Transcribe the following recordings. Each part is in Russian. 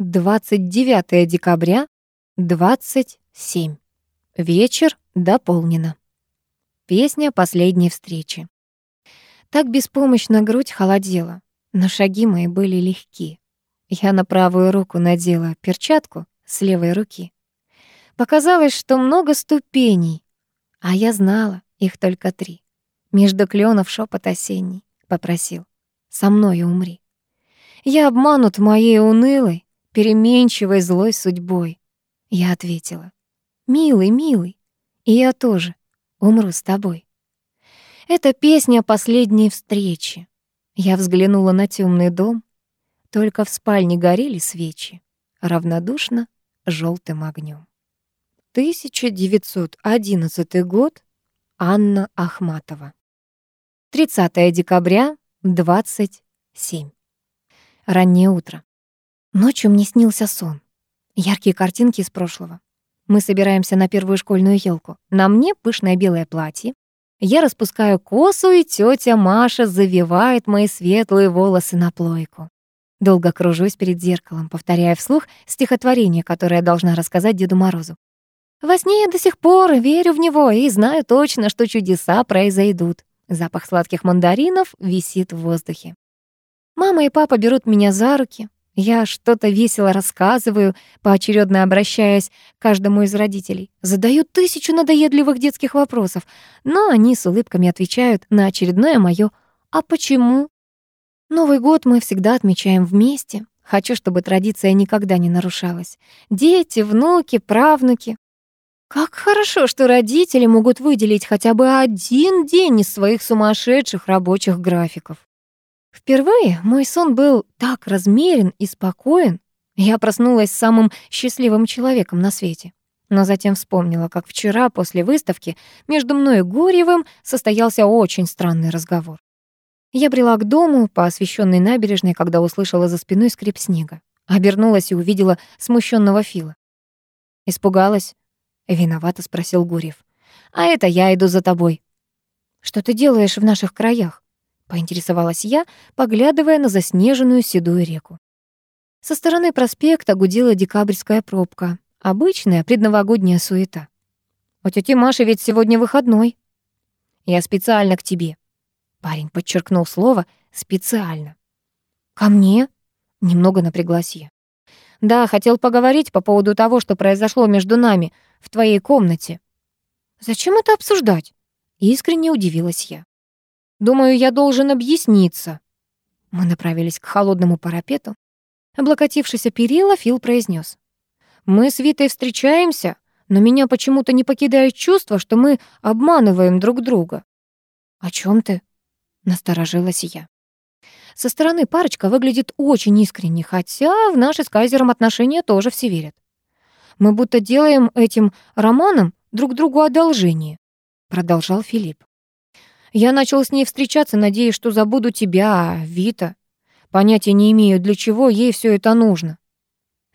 29 декабря, 27. Вечер дополнено. Песня последней встречи. Так беспомощно грудь холодела, но шаги мои были легки. Я на правую руку надела перчатку с левой руки. Показалось, что много ступеней, а я знала, их только три. Между кленов шепот осенний попросил. Со мной умри. Я обманут моей унылой, переменчивой злой судьбой. Я ответила. Милый, милый, и я тоже умру с тобой. Это песня последней встречи. Я взглянула на темный дом. Только в спальне горели свечи, равнодушно желтым огнем. 1911 год. Анна Ахматова. 30 декабря, 27. Раннее утро. Ночью мне снился сон. Яркие картинки из прошлого. Мы собираемся на первую школьную елку. На мне пышное белое платье. Я распускаю косу, и тетя Маша завивает мои светлые волосы на плойку. Долго кружусь перед зеркалом, повторяя вслух стихотворение, которое я должна рассказать Деду Морозу. Во сне я до сих пор верю в него и знаю точно, что чудеса произойдут. Запах сладких мандаринов висит в воздухе. Мама и папа берут меня за руки. Я что-то весело рассказываю, поочередно обращаясь к каждому из родителей. Задаю тысячу надоедливых детских вопросов, но они с улыбками отвечают на очередное моё «А почему?». Новый год мы всегда отмечаем вместе. Хочу, чтобы традиция никогда не нарушалась. Дети, внуки, правнуки. Как хорошо, что родители могут выделить хотя бы один день из своих сумасшедших рабочих графиков. Впервые мой сон был так размерен и спокоен. Я проснулась самым счастливым человеком на свете. Но затем вспомнила, как вчера после выставки между мной и Горьевым состоялся очень странный разговор. Я брела к дому по освещенной набережной, когда услышала за спиной скрип снега. Обернулась и увидела смущенного Фила. Испугалась, Виновато спросил Гурьев. А это я иду за тобой. Что ты делаешь в наших краях? Поинтересовалась я, поглядывая на заснеженную седую реку. Со стороны проспекта гудела декабрьская пробка. Обычная предновогодняя суета. У тети Маши ведь сегодня выходной. Я специально к тебе. Парень подчеркнул слово «специально». «Ко мне?» — немного напряглась я. «Да, хотел поговорить по поводу того, что произошло между нами в твоей комнате». «Зачем это обсуждать?» — искренне удивилась я. «Думаю, я должен объясниться». Мы направились к холодному парапету. Облокотившись о перила, Фил произнес: «Мы с Витой встречаемся, но меня почему-то не покидает чувство, что мы обманываем друг друга». «О чем ты?» — насторожилась я. Со стороны парочка выглядит очень искренне, хотя в наши с Кайзером отношения тоже все верят. Мы будто делаем этим романом друг другу одолжение», — продолжал Филипп. «Я начал с ней встречаться, надеясь, что забуду тебя, Вита. Понятия не имею, для чего ей все это нужно».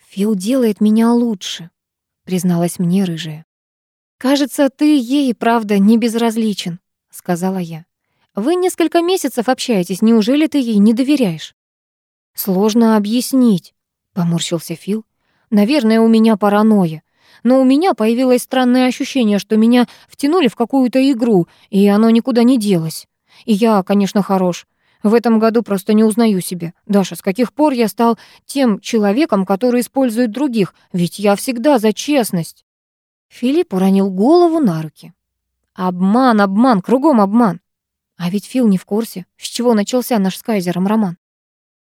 «Фил делает меня лучше», — призналась мне рыжая. «Кажется, ты ей, правда, не безразличен», — сказала я. «Вы несколько месяцев общаетесь, неужели ты ей не доверяешь?» «Сложно объяснить», — поморщился Фил. Наверное, у меня паранойя. Но у меня появилось странное ощущение, что меня втянули в какую-то игру, и оно никуда не делось. И я, конечно, хорош. В этом году просто не узнаю себя. Даша, с каких пор я стал тем человеком, который использует других? Ведь я всегда за честность. Филипп уронил голову на руки. Обман, обман, кругом обман. А ведь Фил не в курсе, с чего начался наш с Кайзером роман.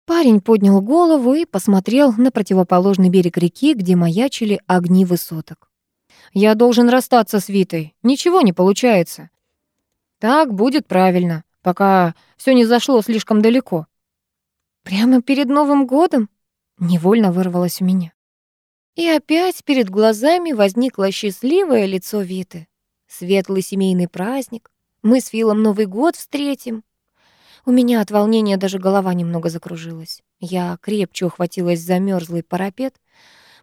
Парень поднял голову и посмотрел на противоположный берег реки, где маячили огни высоток. «Я должен расстаться с Витой. Ничего не получается». «Так будет правильно, пока все не зашло слишком далеко». «Прямо перед Новым годом?» — невольно вырвалось у меня. И опять перед глазами возникло счастливое лицо Виты. Светлый семейный праздник. Мы с Филом Новый год встретим. У меня от волнения даже голова немного закружилась. Я крепче ухватилась за мёрзлый парапет.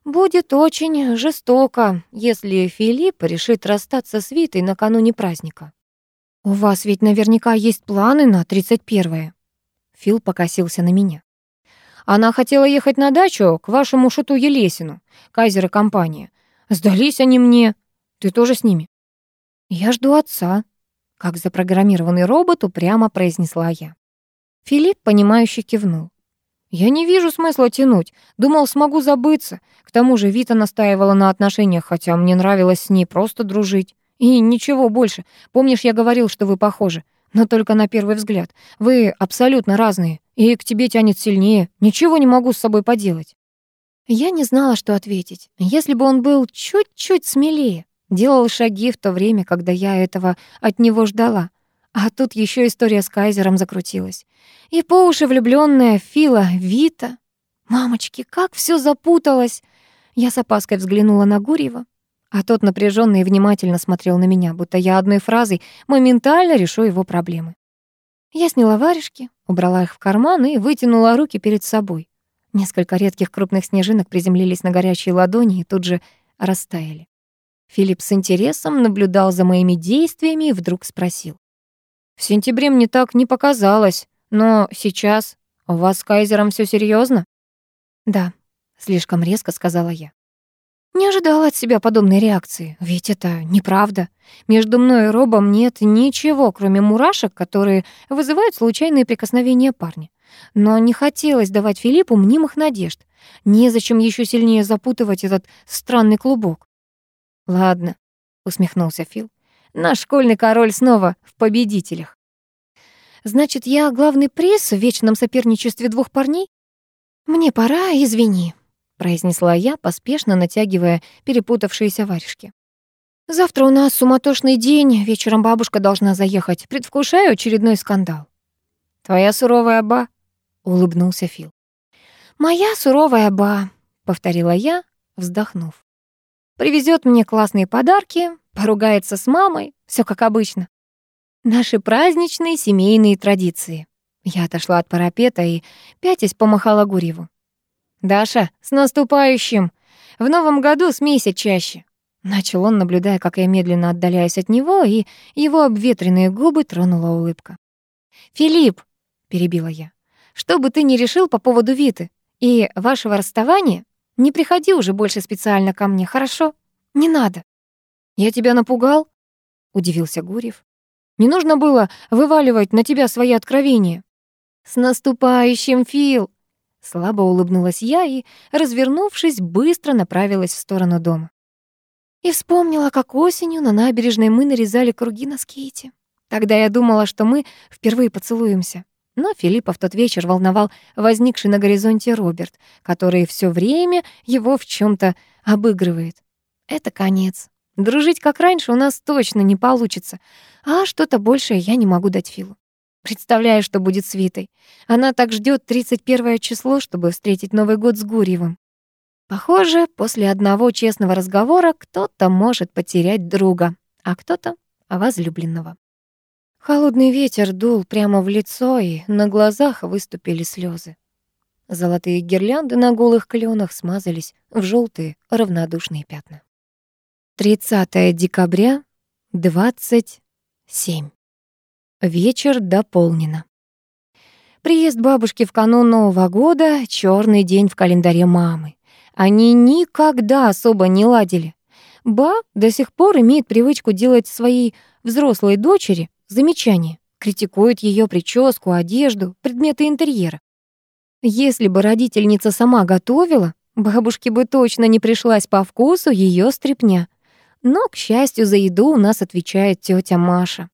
Будет очень жестоко, если Филипп решит расстаться с Витой накануне праздника. «У вас ведь наверняка есть планы на 31-е». Фил покосился на меня. Она хотела ехать на дачу к вашему шуту Елесину, Кайзер и компания. Сдались они мне. Ты тоже с ними?» «Я жду отца», — как запрограммированный робот упрямо произнесла я. Филипп, понимающе кивнул. «Я не вижу смысла тянуть. Думал, смогу забыться. К тому же Вита настаивала на отношениях, хотя мне нравилось с ней просто дружить. И ничего больше. Помнишь, я говорил, что вы похожи? Но только на первый взгляд. Вы абсолютно разные. И к тебе тянет сильнее. Ничего не могу с собой поделать». Я не знала, что ответить. Если бы он был чуть-чуть смелее, делал шаги в то время, когда я этого от него ждала. А тут еще история с Кайзером закрутилась. И по уши влюбленная Фила, Вита. Мамочки, как все запуталось. Я с опаской взглянула на Гурьева, а тот напряженно и внимательно смотрел на меня, будто я одной фразой моментально решу его проблемы. Я сняла варежки, убрала их в карман и вытянула руки перед собой. Несколько редких крупных снежинок приземлились на горячие ладони и тут же растаяли. Филипп с интересом наблюдал за моими действиями и вдруг спросил. «В сентябре мне так не показалось, но сейчас у вас с Кайзером все серьезно? «Да», — слишком резко сказала я. Не ожидала от себя подобной реакции, ведь это неправда. Между мной и Робом нет ничего, кроме мурашек, которые вызывают случайные прикосновения парня. Но не хотелось давать Филиппу мнимых надежд. Незачем еще сильнее запутывать этот странный клубок. «Ладно», — усмехнулся Фил. «Наш школьный король снова в победителях». «Значит, я главный приз в вечном соперничестве двух парней?» «Мне пора, извини», — произнесла я, поспешно натягивая перепутавшиеся варежки. «Завтра у нас суматошный день, вечером бабушка должна заехать. Предвкушаю очередной скандал». «Твоя суровая ба», — улыбнулся Фил. «Моя суровая ба», — повторила я, вздохнув. Привезет мне классные подарки, поругается с мамой, все как обычно. Наши праздничные семейные традиции. Я отошла от парапета и, пятясь, помахала Гурьеву. «Даша, с наступающим! В новом году смейся чаще!» Начал он, наблюдая, как я медленно отдаляюсь от него, и его обветренные губы тронула улыбка. «Филипп!» — перебила я. «Что бы ты ни решил по поводу Виты и вашего расставания, не приходи уже больше специально ко мне, хорошо? Не надо. Я тебя напугал? Удивился Гурьев. Не нужно было вываливать на тебя свои откровения. С наступающим, Фил! Слабо улыбнулась я и, развернувшись, быстро направилась в сторону дома. И вспомнила, как осенью на набережной мы нарезали круги на скейте. Тогда я думала, что мы впервые поцелуемся. Но Филиппа в тот вечер волновал возникший на горизонте Роберт, который все время его в чем то обыгрывает. Это конец. Дружить как раньше у нас точно не получится, а что-то большее я не могу дать Филу. Представляю, что будет с Витой. Она так ждет 31 число, чтобы встретить Новый год с Гурьевым. Похоже, после одного честного разговора кто-то может потерять друга, а кто-то — возлюбленного. Холодный ветер дул прямо в лицо, и на глазах выступили слезы. Золотые гирлянды на голых кленах смазались в желтые равнодушные пятна. 30 декабря, 27. Вечер дополнено. Приезд бабушки в канун Нового года — черный день в календаре мамы. Они никогда особо не ладили. Ба до сих пор имеет привычку делать своей взрослой дочери Замечание. Критикует ее прическу, одежду, предметы интерьера. Если бы родительница сама готовила, бабушке бы точно не пришлась по вкусу ее стряпня. Но, к счастью, за еду у нас отвечает тетя Маша.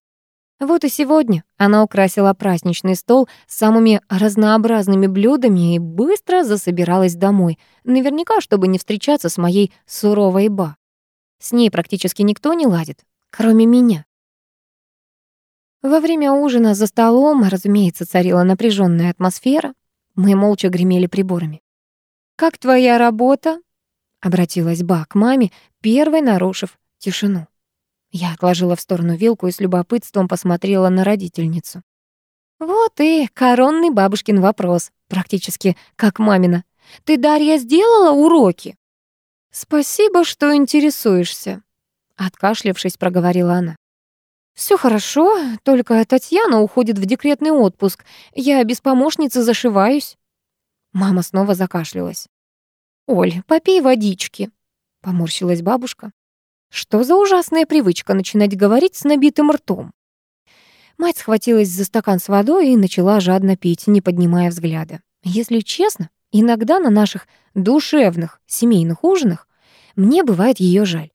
Вот и сегодня она украсила праздничный стол самыми разнообразными блюдами и быстро засобиралась домой, наверняка, чтобы не встречаться с моей суровой ба. С ней практически никто не ладит, кроме меня. Во время ужина за столом, разумеется, царила напряженная атмосфера. Мы молча гремели приборами. «Как твоя работа?» — обратилась Ба к маме, первой нарушив тишину. Я отложила в сторону вилку и с любопытством посмотрела на родительницу. «Вот и коронный бабушкин вопрос, практически как мамина. Ты, Дарья, сделала уроки?» «Спасибо, что интересуешься», — откашлявшись, проговорила она. Все хорошо, только Татьяна уходит в декретный отпуск. Я без помощницы зашиваюсь». Мама снова закашлялась. «Оль, попей водички», — поморщилась бабушка. «Что за ужасная привычка начинать говорить с набитым ртом?» Мать схватилась за стакан с водой и начала жадно пить, не поднимая взгляда. Если честно, иногда на наших душевных семейных ужинах мне бывает ее жаль.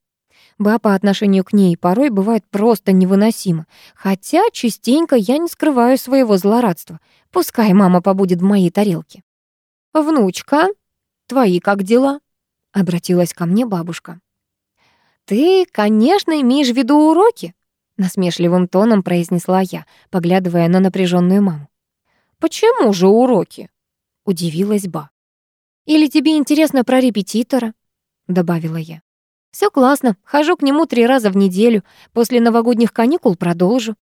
Ба по отношению к ней порой бывает просто невыносимо, хотя частенько я не скрываю своего злорадства. Пускай мама побудет в моей тарелке. «Внучка, твои как дела?» — обратилась ко мне бабушка. «Ты, конечно, имеешь в виду уроки?» — насмешливым тоном произнесла я, поглядывая на напряженную маму. «Почему же уроки?» — удивилась Ба. «Или тебе интересно про репетитора?» — добавила я. Все классно, хожу к нему три раза в неделю, после новогодних каникул продолжу».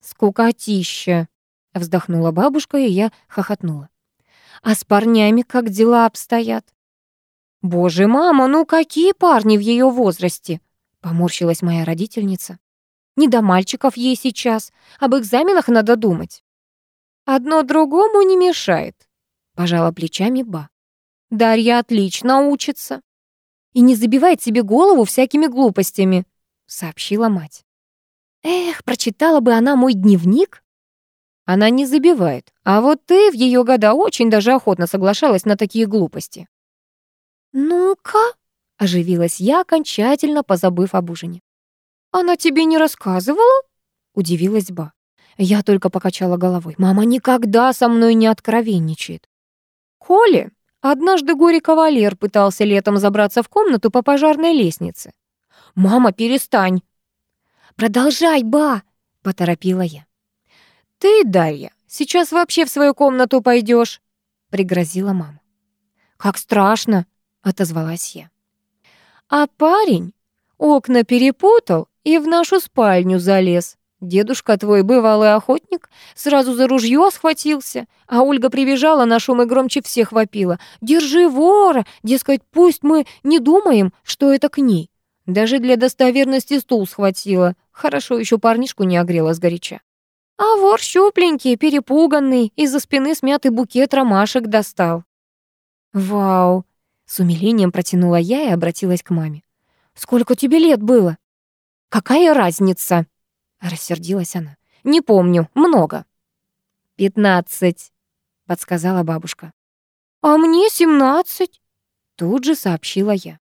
«Скукотища», — вздохнула бабушка, и я хохотнула. «А с парнями как дела обстоят?» «Боже, мама, ну какие парни в ее возрасте?» — поморщилась моя родительница. «Не до мальчиков ей сейчас, об экзаменах надо думать». «Одно другому не мешает», — пожала плечами Ба. «Дарья отлично учится» и не забивает себе голову всякими глупостями», — сообщила мать. «Эх, прочитала бы она мой дневник». Она не забивает, а вот ты в ее года очень даже охотно соглашалась на такие глупости. «Ну-ка», — оживилась я, окончательно позабыв об ужине. «Она тебе не рассказывала?» — удивилась Ба. Я только покачала головой. «Мама никогда со мной не откровенничает». «Коли Однажды горе-кавалер пытался летом забраться в комнату по пожарной лестнице. «Мама, перестань!» «Продолжай, ба!» — поторопила я. «Ты, Дарья, сейчас вообще в свою комнату пойдешь, пригрозила мама. «Как страшно!» — отозвалась я. «А парень окна перепутал и в нашу спальню залез. Дедушка твой, бывалый охотник, сразу за ружье схватился, а Ольга прибежала на шум и громче всех вопила. «Держи вора!» Дескать, пусть мы не думаем, что это к ней. Даже для достоверности стул схватила. Хорошо еще парнишку не огрела сгоряча. А вор щупленький, перепуганный, из-за спины смятый букет ромашек достал. «Вау!» — с умилением протянула я и обратилась к маме. «Сколько тебе лет было?» «Какая разница?» Рассердилась она. «Не помню. Много». «Пятнадцать», — подсказала бабушка. «А мне семнадцать», — тут же сообщила я.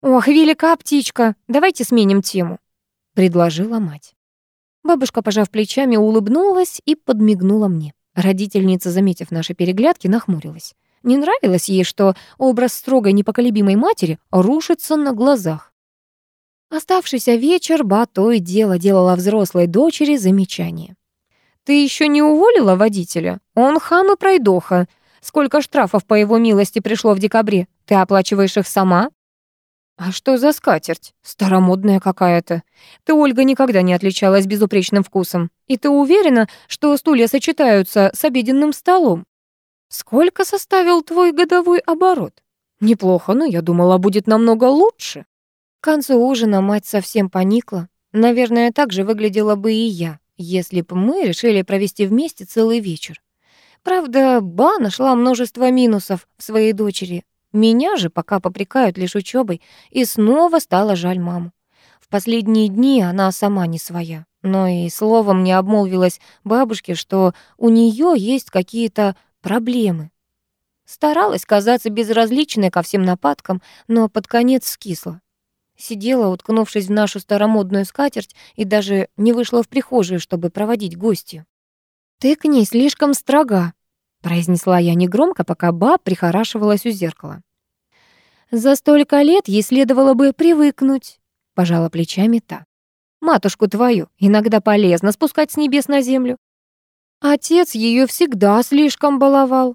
«Ох, велика птичка, давайте сменим тему», — предложила мать. Бабушка, пожав плечами, улыбнулась и подмигнула мне. Родительница, заметив наши переглядки, нахмурилась. Не нравилось ей, что образ строгой непоколебимой матери рушится на глазах. Оставшийся вечер Ба то и дело делала взрослой дочери замечание. «Ты еще не уволила водителя? Он хам и пройдоха. Сколько штрафов по его милости пришло в декабре? Ты оплачиваешь их сама?» «А что за скатерть? Старомодная какая-то. Ты, Ольга, никогда не отличалась безупречным вкусом. И ты уверена, что стулья сочетаются с обеденным столом? Сколько составил твой годовой оборот? Неплохо, но я думала, будет намного лучше». К концу ужина мать совсем поникла. Наверное, так же выглядела бы и я, если бы мы решили провести вместе целый вечер. Правда, Ба нашла множество минусов в своей дочери. Меня же пока попрекают лишь учебой, и снова стало жаль маму. В последние дни она сама не своя, но и словом не обмолвилась бабушке, что у нее есть какие-то проблемы. Старалась казаться безразличной ко всем нападкам, но под конец скисла. Сидела, уткнувшись в нашу старомодную скатерть, и даже не вышла в прихожую, чтобы проводить гостью. «Ты к ней слишком строга», — произнесла я негромко, пока ба прихорашивалась у зеркала. «За столько лет ей следовало бы привыкнуть», — пожала плечами та. «Матушку твою иногда полезно спускать с небес на землю. Отец ее всегда слишком баловал.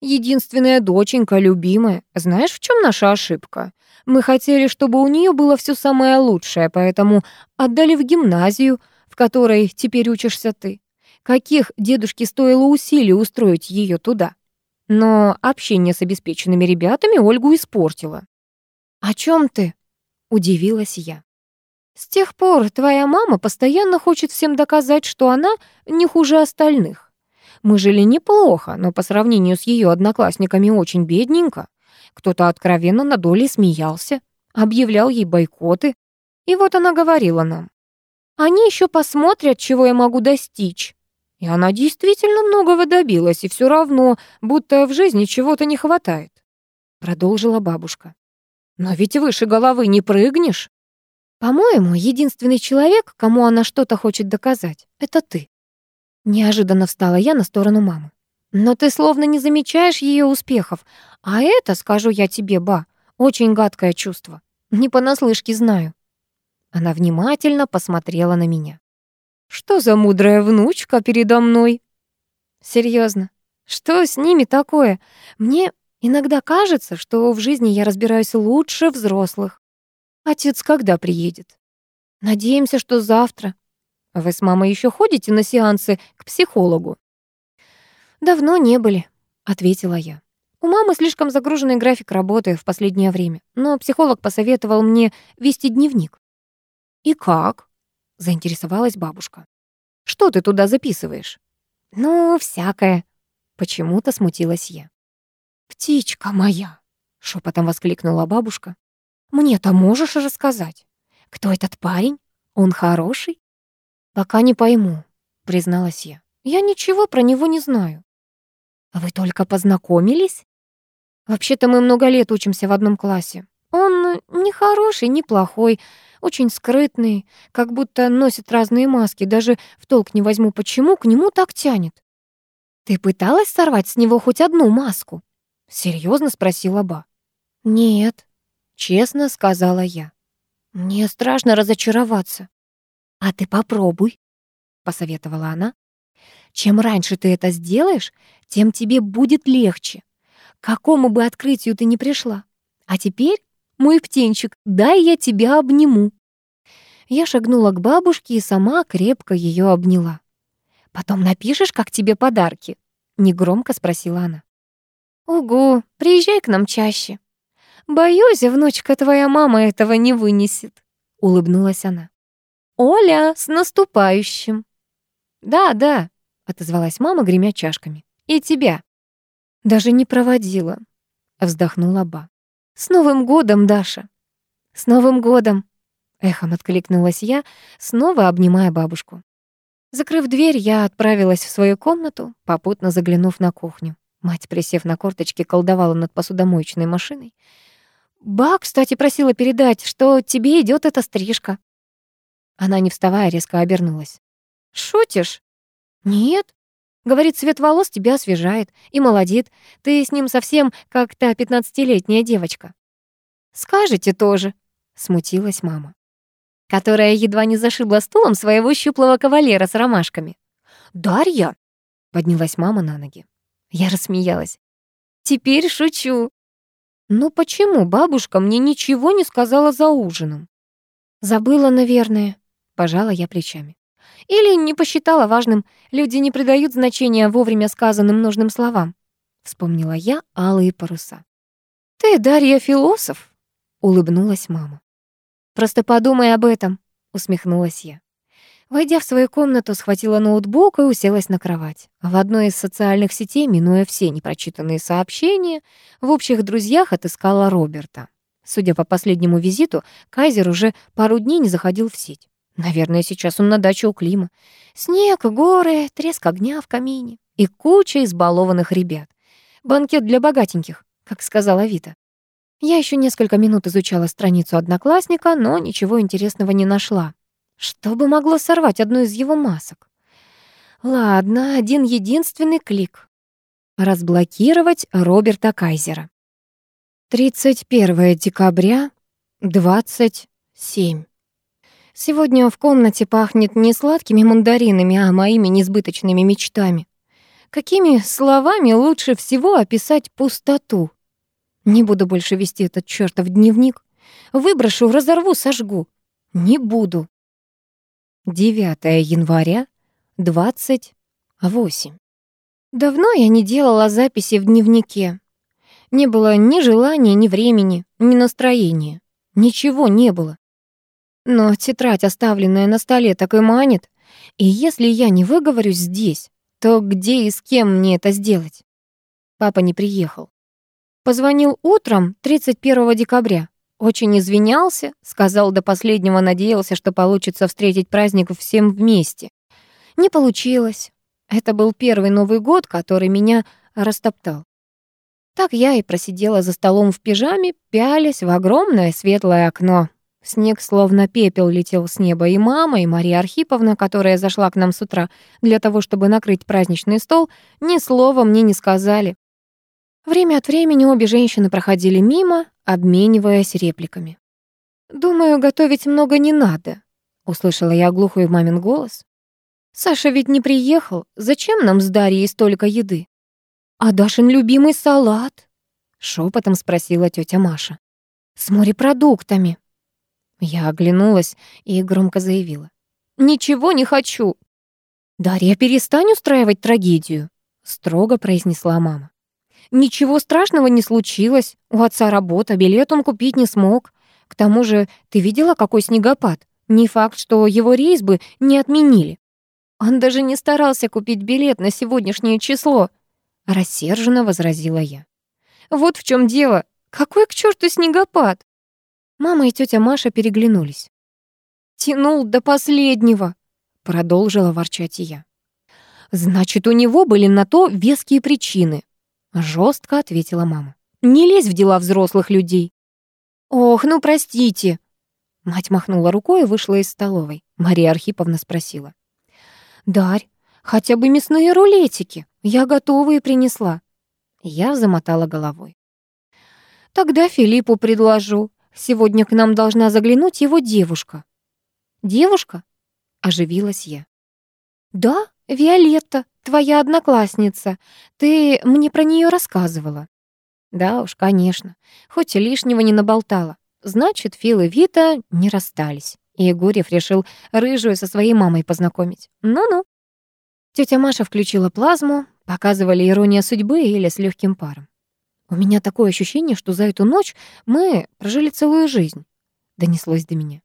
Единственная доченька, любимая. Знаешь, в чем наша ошибка? Мы хотели, чтобы у нее было все самое лучшее, поэтому отдали в гимназию, в которой теперь учишься ты. Каких дедушке стоило усилий устроить ее туда? Но общение с обеспеченными ребятами Ольгу испортило. «О чем ты?» — удивилась я. «С тех пор твоя мама постоянно хочет всем доказать, что она не хуже остальных. Мы жили неплохо, но по сравнению с ее одноклассниками очень бедненько. Кто-то откровенно на доле смеялся, объявлял ей бойкоты. И вот она говорила нам. Они еще посмотрят, чего я могу достичь. И она действительно многого добилась, и все равно, будто в жизни чего-то не хватает. Продолжила бабушка. Но ведь выше головы не прыгнешь. По-моему, единственный человек, кому она что-то хочет доказать, это ты. Неожиданно встала я на сторону мамы. Но ты словно не замечаешь ее успехов. А это, скажу я тебе, ба, очень гадкое чувство. Не понаслышке знаю. Она внимательно посмотрела на меня. Что за мудрая внучка передо мной? Серьезно, что с ними такое? Мне иногда кажется, что в жизни я разбираюсь лучше взрослых. Отец когда приедет? Надеемся, что завтра. Вы с мамой еще ходите на сеансы к психологу? Давно не были, ответила я. У мамы слишком загруженный график работы в последнее время, но психолог посоветовал мне вести дневник. И как? заинтересовалась бабушка. Что ты туда записываешь? Ну, всякое. Почему-то смутилась я. Птичка моя, шепотом воскликнула бабушка. Мне-то можешь рассказать? Кто этот парень? Он хороший? Пока не пойму, призналась я. Я ничего про него не знаю. Вы только познакомились? Вообще-то мы много лет учимся в одном классе. Он не хороший, не плохой, очень скрытный, как будто носит разные маски, даже в толк не возьму, почему к нему так тянет. «Ты пыталась сорвать с него хоть одну маску?» — серьезно спросила Ба. «Нет», — честно сказала я. «Мне страшно разочароваться». «А ты попробуй», — посоветовала она. «Чем раньше ты это сделаешь, тем тебе будет легче. К какому бы открытию ты ни пришла. А теперь мой птенчик, дай я тебя обниму». Я шагнула к бабушке и сама крепко ее обняла. «Потом напишешь, как тебе подарки?» — негромко спросила она. «Угу, приезжай к нам чаще». «Боюсь, внучка твоя мама этого не вынесет», — улыбнулась она. «Оля, с наступающим!» «Да, да», — отозвалась мама, гремя чашками. «И тебя». «Даже не проводила», — вздохнула Ба. «С Новым годом, Даша!» «С Новым годом!» — эхом откликнулась я, снова обнимая бабушку. Закрыв дверь, я отправилась в свою комнату, попутно заглянув на кухню. Мать, присев на корточки, колдовала над посудомоечной машиной. «Ба, кстати, просила передать, что тебе идет эта стрижка». Она, не вставая, резко обернулась. «Шутишь?» «Нет. Говорит, цвет волос тебя освежает и молодит. Ты с ним совсем как та пятнадцатилетняя девочка. Скажете тоже, смутилась мама, которая едва не зашибла стулом своего щуплого кавалера с ромашками. Дарья, поднялась мама на ноги. Я рассмеялась. Теперь шучу. Ну почему бабушка мне ничего не сказала за ужином? Забыла, наверное, пожала я плечами. Или не посчитала важным. Люди не придают значения вовремя сказанным нужным словам. Вспомнила я алые паруса. «Ты, Дарья, философ?» — улыбнулась мама. «Просто подумай об этом», — усмехнулась я. Войдя в свою комнату, схватила ноутбук и уселась на кровать. В одной из социальных сетей, минуя все непрочитанные сообщения, в общих друзьях отыскала Роберта. Судя по последнему визиту, Кайзер уже пару дней не заходил в сеть. Наверное, сейчас он на даче у Клима. Снег, горы, треск огня в камине и куча избалованных ребят. Банкет для богатеньких, как сказала Вита. Я еще несколько минут изучала страницу одноклассника, но ничего интересного не нашла. Что бы могло сорвать одну из его масок? Ладно, один единственный клик. Разблокировать Роберта Кайзера. 31 декабря, 27. Сегодня в комнате пахнет не сладкими мандаринами, а моими несбыточными мечтами. Какими словами лучше всего описать пустоту? Не буду больше вести этот чертов дневник. Выброшу, разорву, сожгу. Не буду. 9 января, 28. Давно я не делала записи в дневнике. Не было ни желания, ни времени, ни настроения. Ничего не было. Но тетрадь, оставленная на столе, так и манит. И если я не выговорюсь здесь, то где и с кем мне это сделать? Папа не приехал. Позвонил утром 31 декабря. Очень извинялся, сказал до последнего надеялся, что получится встретить праздник всем вместе. Не получилось. Это был первый Новый год, который меня растоптал. Так я и просидела за столом в пижаме, пялясь в огромное светлое окно. Снег словно пепел летел с неба, и мама, и Мария Архиповна, которая зашла к нам с утра для того, чтобы накрыть праздничный стол, ни слова мне не сказали. Время от времени обе женщины проходили мимо, обмениваясь репликами. «Думаю, готовить много не надо», — услышала я глухой мамин голос. «Саша ведь не приехал. Зачем нам с Дарьей столько еды?» «А Дашин любимый салат?» — шепотом спросила тетя Маша. «С морепродуктами». Я оглянулась и громко заявила. «Ничего не хочу». «Дарья, перестань устраивать трагедию», — строго произнесла мама. «Ничего страшного не случилось. У отца работа, билет он купить не смог. К тому же ты видела, какой снегопад? Не факт, что его рейс бы не отменили. Он даже не старался купить билет на сегодняшнее число. Рассерженно возразила я. «Вот в чем дело. Какой к черту снегопад?» Мама и тетя Маша переглянулись. «Тянул до последнего», — продолжила ворчать я. «Значит, у него были на то веские причины», — жестко ответила мама. «Не лезь в дела взрослых людей». «Ох, ну простите». Мать махнула рукой и вышла из столовой. Мария Архиповна спросила. «Дарь, хотя бы мясные рулетики. Я готовые принесла». Я замотала головой. «Тогда Филиппу предложу. Сегодня к нам должна заглянуть его девушка». «Девушка?» — оживилась я. «Да, Виолетта, твоя одноклассница. Ты мне про нее рассказывала». «Да уж, конечно. Хоть и лишнего не наболтала. Значит, Фил и Вита не расстались». И Егорьев решил рыжую со своей мамой познакомить. Ну-ну. Тетя Маша включила плазму, показывали ирония судьбы или с легким паром. У меня такое ощущение, что за эту ночь мы прожили целую жизнь. Донеслось до меня.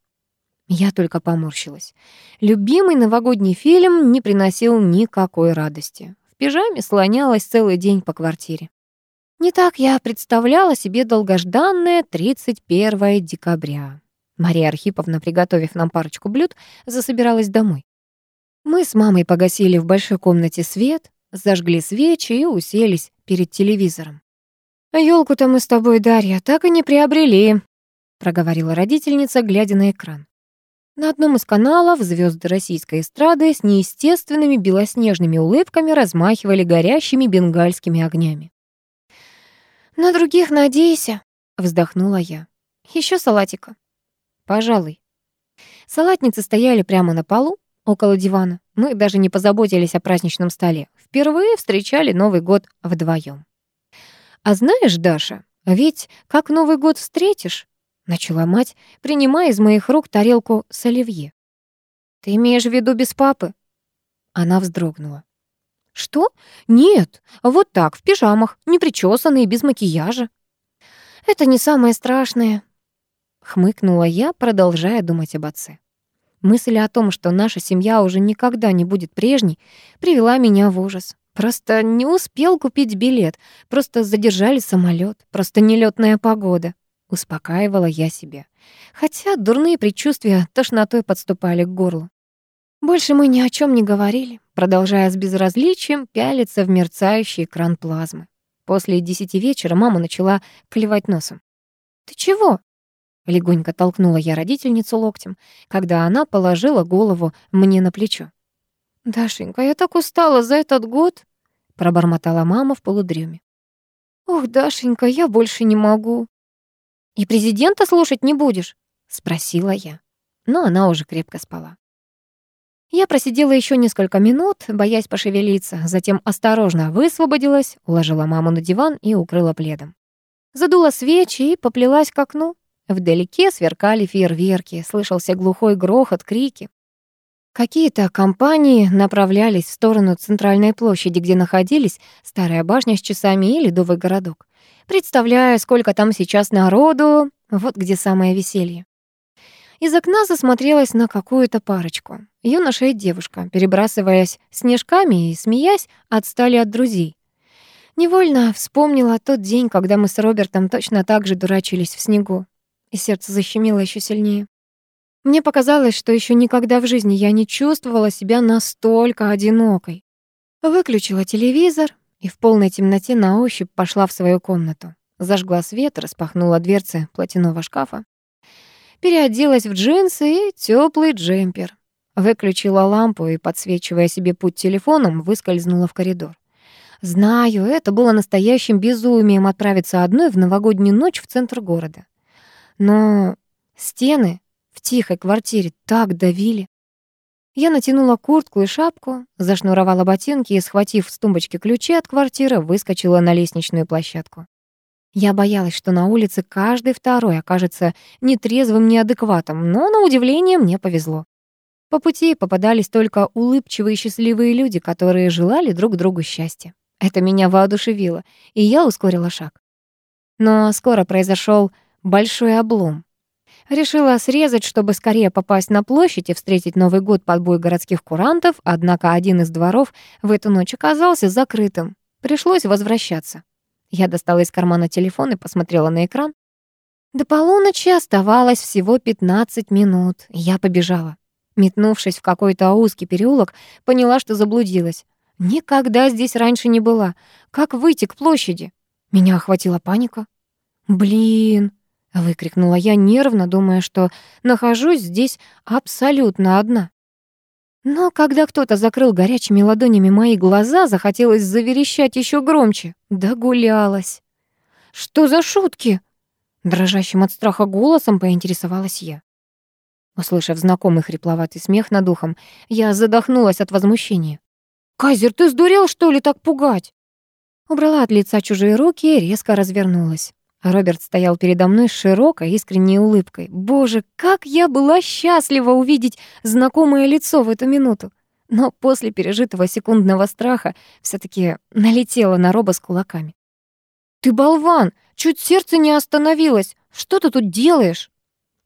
Я только поморщилась. Любимый новогодний фильм не приносил никакой радости. В пижаме слонялась целый день по квартире. Не так я представляла себе долгожданное 31 декабря. Мария Архиповна, приготовив нам парочку блюд, засобиралась домой. Мы с мамой погасили в большой комнате свет, зажгли свечи и уселись перед телевизором. «Ёлку-то мы с тобой, Дарья, так и не приобрели», проговорила родительница, глядя на экран. На одном из каналов звезды российской эстрады с неестественными белоснежными улыбками размахивали горящими бенгальскими огнями. «На других надейся», — вздохнула я. Еще салатика». «Пожалуй». Салатницы стояли прямо на полу, около дивана. Мы даже не позаботились о праздничном столе. Впервые встречали Новый год вдвоем. «А знаешь, Даша, ведь как Новый год встретишь?» — начала мать, принимая из моих рук тарелку с оливье. «Ты имеешь в виду без папы?» Она вздрогнула. «Что? Нет, вот так, в пижамах, непричесанные, без макияжа». «Это не самое страшное», Хмыкнула я, продолжая думать об отце. Мысль о том, что наша семья уже никогда не будет прежней, привела меня в ужас. Просто не успел купить билет, просто задержали самолет, просто нелетная погода. Успокаивала я себя. Хотя дурные предчувствия тошнотой подступали к горлу. Больше мы ни о чем не говорили, продолжая с безразличием пялиться в мерцающий экран плазмы. После десяти вечера мама начала клевать носом. «Ты чего?» Легонько толкнула я родительницу локтем, когда она положила голову мне на плечо. «Дашенька, я так устала за этот год», — пробормотала мама в полудреме. «Ох, Дашенька, я больше не могу». «И президента слушать не будешь?» — спросила я. Но она уже крепко спала. Я просидела еще несколько минут, боясь пошевелиться, затем осторожно высвободилась, уложила маму на диван и укрыла пледом. Задула свечи и поплелась к окну. Вдалеке сверкали фейерверки, слышался глухой грохот, крики. Какие-то компании направлялись в сторону центральной площади, где находились старая башня с часами и ледовый городок. Представляю, сколько там сейчас народу, вот где самое веселье. Из окна засмотрелась на какую-то парочку. Юноша и девушка, перебрасываясь снежками и смеясь, отстали от друзей. Невольно вспомнила тот день, когда мы с Робертом точно так же дурачились в снегу, и сердце защемило еще сильнее. Мне показалось, что еще никогда в жизни я не чувствовала себя настолько одинокой. Выключила телевизор и в полной темноте на ощупь пошла в свою комнату. Зажгла свет, распахнула дверцы платяного шкафа переоделась в джинсы и теплый джемпер. Выключила лампу и, подсвечивая себе путь телефоном, выскользнула в коридор. Знаю, это было настоящим безумием отправиться одной в новогоднюю ночь в центр города. Но стены в тихой квартире так давили. Я натянула куртку и шапку, зашнуровала ботинки и, схватив с тумбочки ключи от квартиры, выскочила на лестничную площадку. Я боялась, что на улице каждый второй окажется нетрезвым неадекватом, но, на удивление, мне повезло. По пути попадались только улыбчивые счастливые люди, которые желали друг другу счастья. Это меня воодушевило, и я ускорила шаг. Но скоро произошел большой облом. Решила срезать, чтобы скорее попасть на площадь и встретить Новый год под бой городских курантов, однако один из дворов в эту ночь оказался закрытым. Пришлось возвращаться. Я достала из кармана телефон и посмотрела на экран. До полуночи оставалось всего 15 минут. Я побежала. Метнувшись в какой-то узкий переулок, поняла, что заблудилась. Никогда здесь раньше не была. Как выйти к площади? Меня охватила паника. «Блин!» — выкрикнула я нервно, думая, что нахожусь здесь абсолютно одна. Но когда кто-то закрыл горячими ладонями мои глаза, захотелось заверещать еще громче. Догулялась. «Что за шутки?» Дрожащим от страха голосом поинтересовалась я. Услышав знакомый хрипловатый смех над ухом, я задохнулась от возмущения. «Казер, ты сдурел, что ли, так пугать?» Убрала от лица чужие руки и резко развернулась. Роберт стоял передо мной с широкой, искренней улыбкой. Боже, как я была счастлива увидеть знакомое лицо в эту минуту. Но после пережитого секундного страха все таки налетела на Роба с кулаками. «Ты болван! Чуть сердце не остановилось! Что ты тут делаешь?»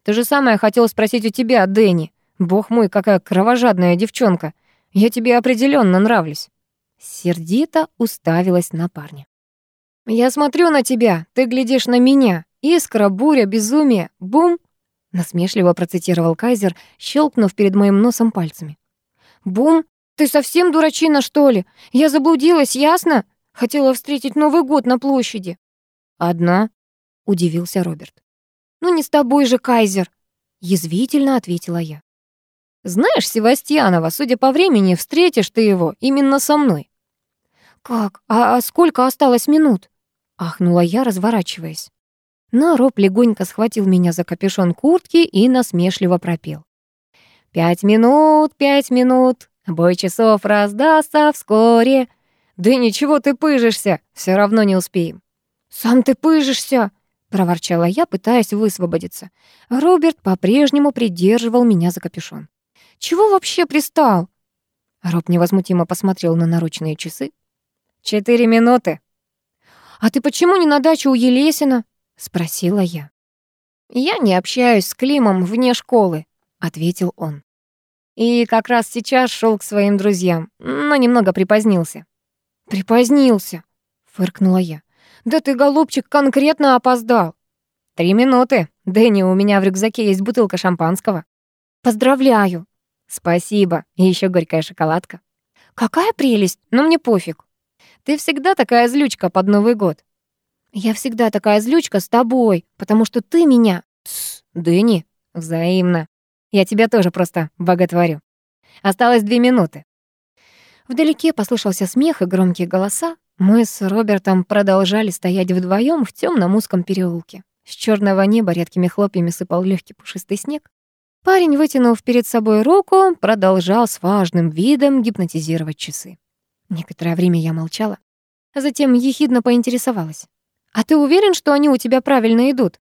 «То же самое хотел спросить у тебя, Дэнни. Бог мой, какая кровожадная девчонка! Я тебе определенно нравлюсь!» Сердито уставилась на парня. «Я смотрю на тебя, ты глядишь на меня. Искра, буря, безумие, бум!» Насмешливо процитировал Кайзер, щелкнув перед моим носом пальцами. «Бум! Ты совсем дурачина, что ли? Я заблудилась, ясно? Хотела встретить Новый год на площади». «Одна?» — удивился Роберт. «Ну не с тобой же, Кайзер!» — язвительно ответила я. «Знаешь Севастьянова, судя по времени, встретишь ты его именно со мной». «Как? А, а сколько осталось минут?» Ахнула я, разворачиваясь. Но Роб легонько схватил меня за капюшон куртки и насмешливо пропел. «Пять минут, пять минут, бой часов раздастся вскоре. Да ничего ты пыжишься, все равно не успеем». «Сам ты пыжишься!» — проворчала я, пытаясь высвободиться. Роберт по-прежнему придерживал меня за капюшон. «Чего вообще пристал?» Роб невозмутимо посмотрел на наручные часы. «Четыре минуты», «А ты почему не на даче у Елесина?» — спросила я. «Я не общаюсь с Климом вне школы», — ответил он. И как раз сейчас шел к своим друзьям, но немного припозднился. «Припозднился», — фыркнула я. «Да ты, голубчик, конкретно опоздал». «Три минуты. Дэнни, у меня в рюкзаке есть бутылка шампанского». «Поздравляю». «Спасибо. И еще горькая шоколадка». «Какая прелесть, но мне пофиг». Ты всегда такая злючка под Новый год. Я всегда такая злючка с тобой, потому что ты меня... Тс, Дыни, взаимно. Я тебя тоже просто боготворю. Осталось две минуты. Вдалеке послышался смех и громкие голоса. Мы с Робертом продолжали стоять вдвоем в темном узком переулке. С черного неба редкими хлопьями сыпал легкий пушистый снег. Парень, вытянув перед собой руку, продолжал с важным видом гипнотизировать часы. Некоторое время я молчала, а затем ехидно поинтересовалась. «А ты уверен, что они у тебя правильно идут?»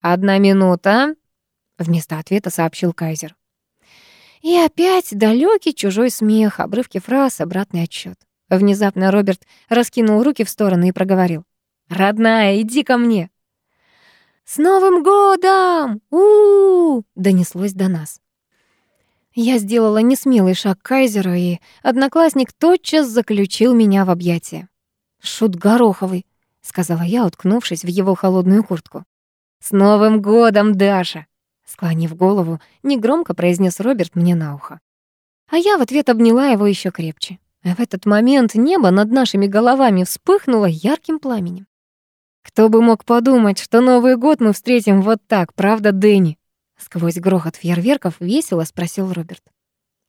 «Одна минута», — вместо ответа сообщил Кайзер. И опять далекий чужой смех, обрывки фраз, обратный отчет. Внезапно Роберт раскинул руки в стороны и проговорил. «Родная, иди ко мне!» «С Новым годом! у, -у, -у донеслось до нас. Я сделала несмелый шаг к Кайзеру, и одноклассник тотчас заключил меня в объятия. «Шут Гороховый», — сказала я, уткнувшись в его холодную куртку. «С Новым годом, Даша!» Склонив голову, негромко произнес Роберт мне на ухо. А я в ответ обняла его еще крепче. А в этот момент небо над нашими головами вспыхнуло ярким пламенем. Кто бы мог подумать, что Новый год мы встретим вот так, правда, Дэнни? Сквозь грохот фейерверков весело спросил Роберт.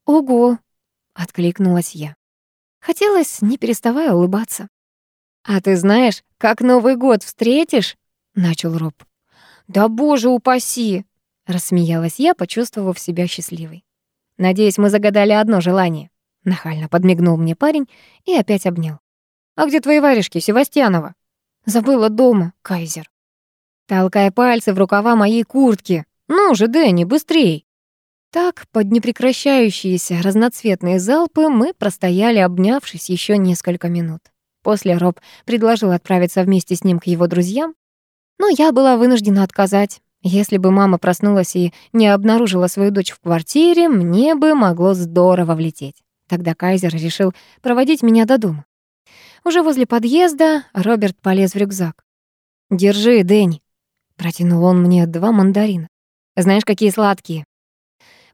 «Ого!» — откликнулась я. Хотелось, не переставая улыбаться. «А ты знаешь, как Новый год встретишь?» — начал Роб. «Да боже упаси!» — рассмеялась я, почувствовав себя счастливой. «Надеюсь, мы загадали одно желание». Нахально подмигнул мне парень и опять обнял. «А где твои варежки, Севастьянова?» «Забыла дома, Кайзер». «Толкай пальцы в рукава моей куртки», «Ну же, Дэнни, быстрей!» Так, под непрекращающиеся разноцветные залпы мы простояли, обнявшись еще несколько минут. После Роб предложил отправиться вместе с ним к его друзьям, но я была вынуждена отказать. Если бы мама проснулась и не обнаружила свою дочь в квартире, мне бы могло здорово влететь. Тогда Кайзер решил проводить меня до дома. Уже возле подъезда Роберт полез в рюкзак. «Держи, Дэнни», — протянул он мне два мандарина. Знаешь, какие сладкие?»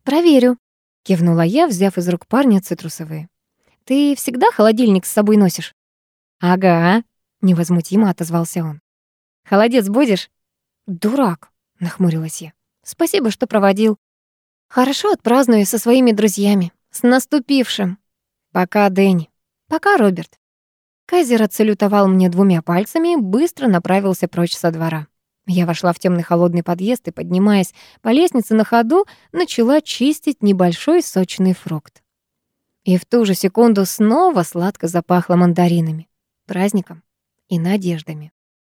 «Проверю», — кивнула я, взяв из рук парня цитрусовые. «Ты всегда холодильник с собой носишь?» «Ага», — невозмутимо отозвался он. «Холодец будешь?» «Дурак», — нахмурилась я. «Спасибо, что проводил. Хорошо отпраздную со своими друзьями. С наступившим. Пока, Дэнни. Пока, Роберт». Кайзер отсалютовал мне двумя пальцами и быстро направился прочь со двора. Я вошла в темный холодный подъезд и, поднимаясь по лестнице на ходу, начала чистить небольшой сочный фрукт. И в ту же секунду снова сладко запахло мандаринами, праздником и надеждами.